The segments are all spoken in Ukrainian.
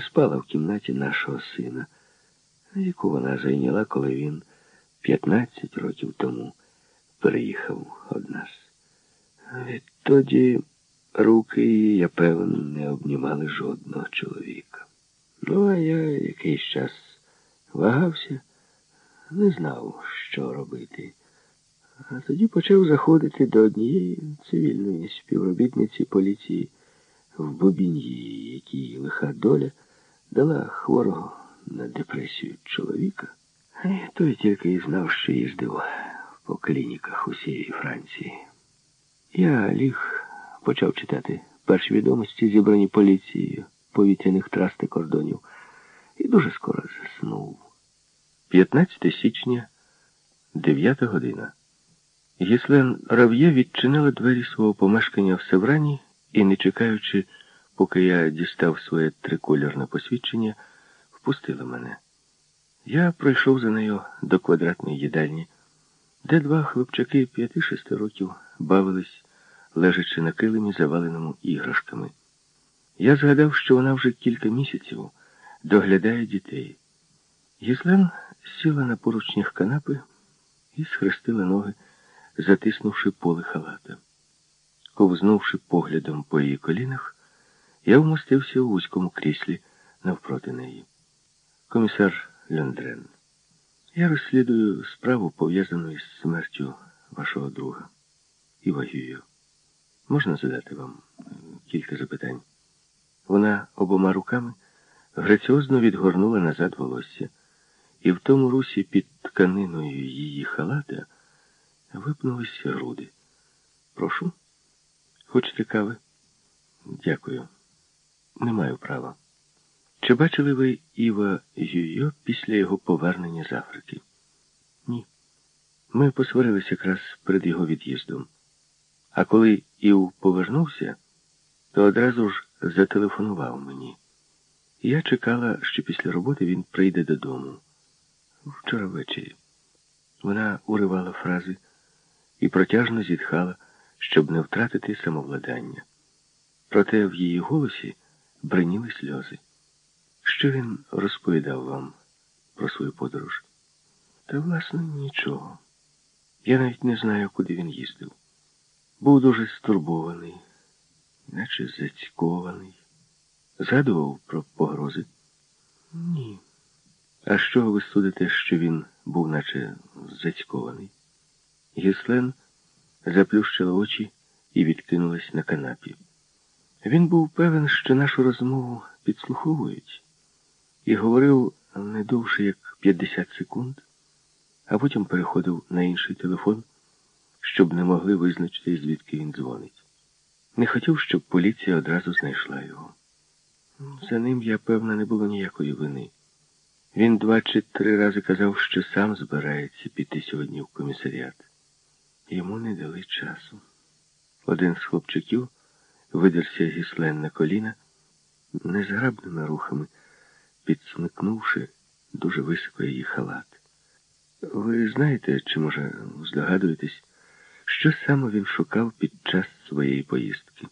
спала в кімнаті нашого сина, яку вона зайняла, коли він 15 років тому переїхав од нас. Відтоді руки її, я певен, не обнімали жодного чоловіка. Ну, а я якийсь час вагався, не знав, що робити. А тоді почав заходити до однієї цивільної співробітниці поліції в Бобін'ї, якій лиха доля дала хворого на депресію чоловіка. І той тільки і знав, що їздив по клініках усієї Франції. Я ліг почав читати перші відомості, зібрані поліцією повітряних трас та кордонів, і дуже скоро заснув. 15 січня, 9 година. Гіслен Рав'є відчинила двері свого помешкання в Севрані і, не чекаючи, поки я дістав своє трикольорне посвідчення, впустила мене. Я пройшов за нею до квадратної їдальні, де два хлопчаки п'яти-шести років бавились, лежачи на килимі, заваленому іграшками. Я згадав, що вона вже кілька місяців доглядає дітей. Гіслен сіла на поручнях канапи і схрестила ноги, затиснувши поле халата. Ковзнувши поглядом по її колінах, я вмостився у вузькому кріслі навпроти неї. Комісар Льондрен, я розслідую справу, пов'язану із смертю вашого друга Івагію. Можна задати вам кілька запитань? Вона обома руками граціозно відгорнула назад волосся, і в тому русі під тканиною її халата випнулись груди. Прошу. Хочете кави? Дякую. Не маю права. Чи бачили ви Іва Юйо після його повернення з Африки? Ні. Ми посварилися якраз перед його від'їздом. А коли Ів повернувся, то одразу ж зателефонував мені. Я чекала, що після роботи він прийде додому. Вчора ввечері. Вона уривала фрази і протяжно зітхала, щоб не втратити самовладання. Проте в її голосі бриніли сльози. Що він розповідав вам про свою подорож? Та, власне, нічого. Я навіть не знаю, куди він їздив. Був дуже стурбований, наче зацькований. Згадував про погрози? Ні. А що ви судите, що він був наче зацькований? Гіслен заплющила очі і відкинулась на канапі. Він був певен, що нашу розмову підслуховують, і говорив не довше, як 50 секунд, а потім переходив на інший телефон, щоб не могли визначити, звідки він дзвонить. Не хотів, щоб поліція одразу знайшла його. За ним, я певна, не було ніякої вини. Він два чи три рази казав, що сам збирається піти сьогодні в комісаріат. Йому не дали часу. Один з хлопчиків видерся гіслен на коліна, незграбними рухами, підсмикнувши дуже високо її халат. Ви знаєте, чи, може, здогадуєтесь, що саме він шукав під час своєї поїздки?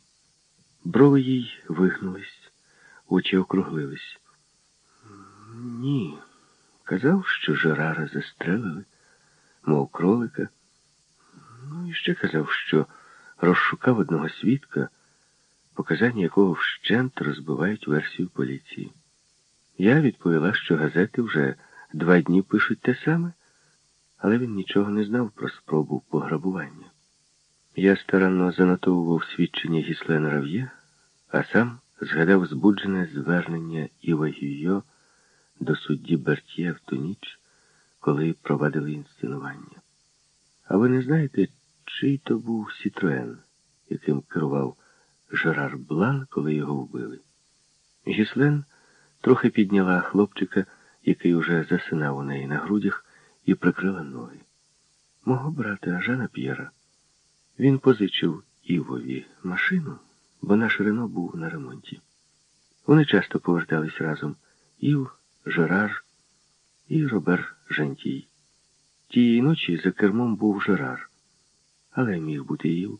Брови їй вигнулись, очі округлились. Ні. Казав, що Жерара застрелили, мов кролика. Ну і ще казав, що розшукав одного свідка, показання якого вщент розбивають версію поліції. Я відповіла, що газети вже два дні пишуть те саме, але він нічого не знав про спробу пограбування. Я старанно занотовував свідчення Гіслена Рав'є, а сам згадав збуджене звернення Іва Гюйо до судді Бертьє в ту ніч, коли провадили інсценування. А ви не знаєте, чий то був Сітроен, яким керував Жерар Блан, коли його вбили? Гіслен трохи підняла хлопчика, який уже засинав у неї на грудях, і прикрила ноги. Мого брата Жана П'єра. Він позичив Івові машину, бо наш Рено був на ремонті. Вони часто повертались разом Ів, Жерар і Робер Жантій. Тієї ночі за кермом був Жерар, але міг бути Ів.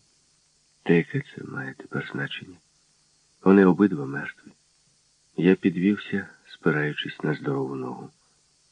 Та яке це має тепер значення? Вони обидва мертві. Я підвівся, спираючись на здорову ногу.